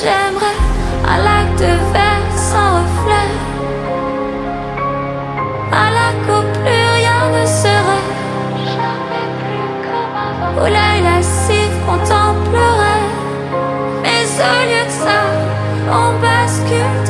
J'aimerais un lac de verre sans reflet. Un lac où plus rien ne serait. Plus comme. Où l'œil lascif contemplerait. Mais au lieu de ça, on bascule.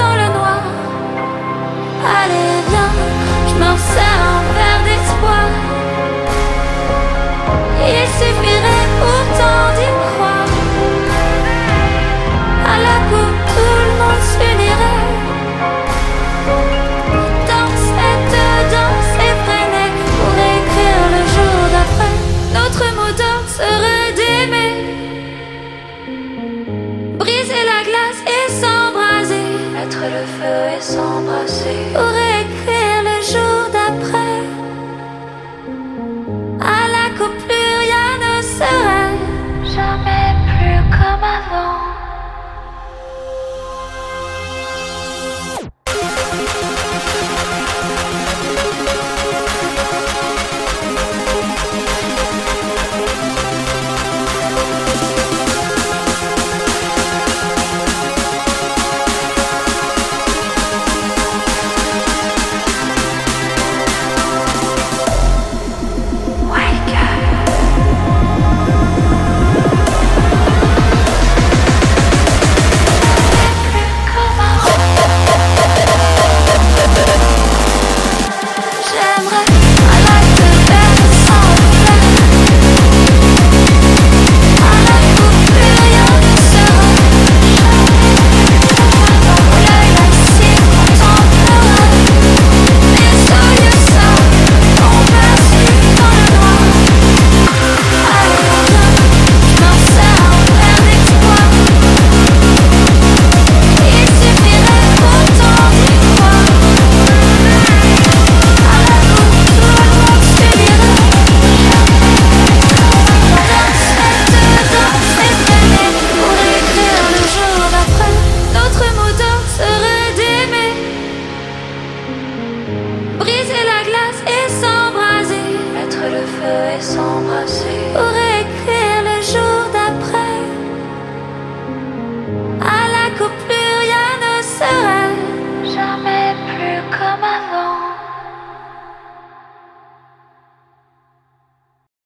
s'embrasser.